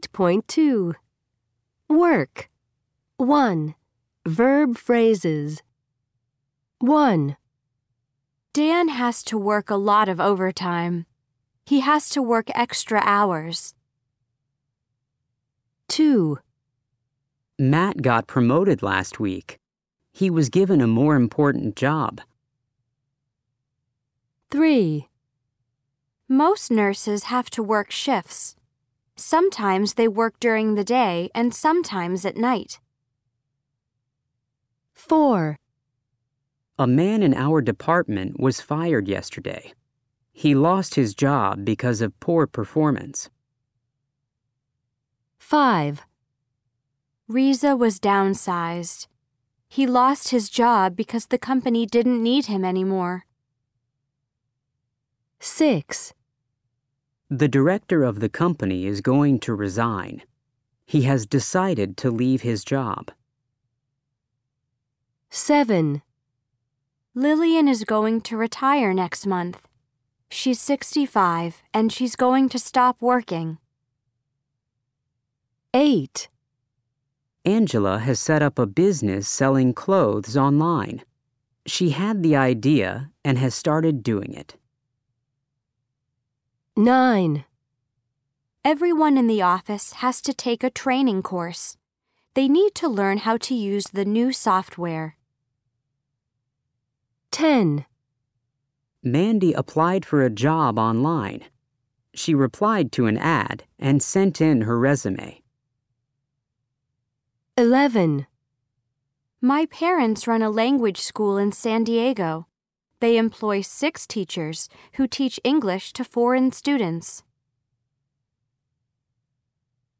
8.2 Work 1. Verb phrases 1. Dan has to work a lot of overtime. He has to work extra hours. 2. Matt got promoted last week. He was given a more important job. 3. Most nurses have to work shifts. Sometimes they work during the day and sometimes at night. 4. A man in our department was fired yesterday. He lost his job because of poor performance. 5. Riza was downsized. He lost his job because the company didn't need him anymore. 6. The director of the company is going to resign. He has decided to leave his job. 7. Lillian is going to retire next month. She's 65 and she's going to stop working. 8. Angela has set up a business selling clothes online. She had the idea and has started doing it. 9. Everyone in the office has to take a training course. They need to learn how to use the new software. 10. Mandy applied for a job online. She replied to an ad and sent in her resume. 11. My parents run a language school in San Diego. They employ six teachers who teach English to foreign students.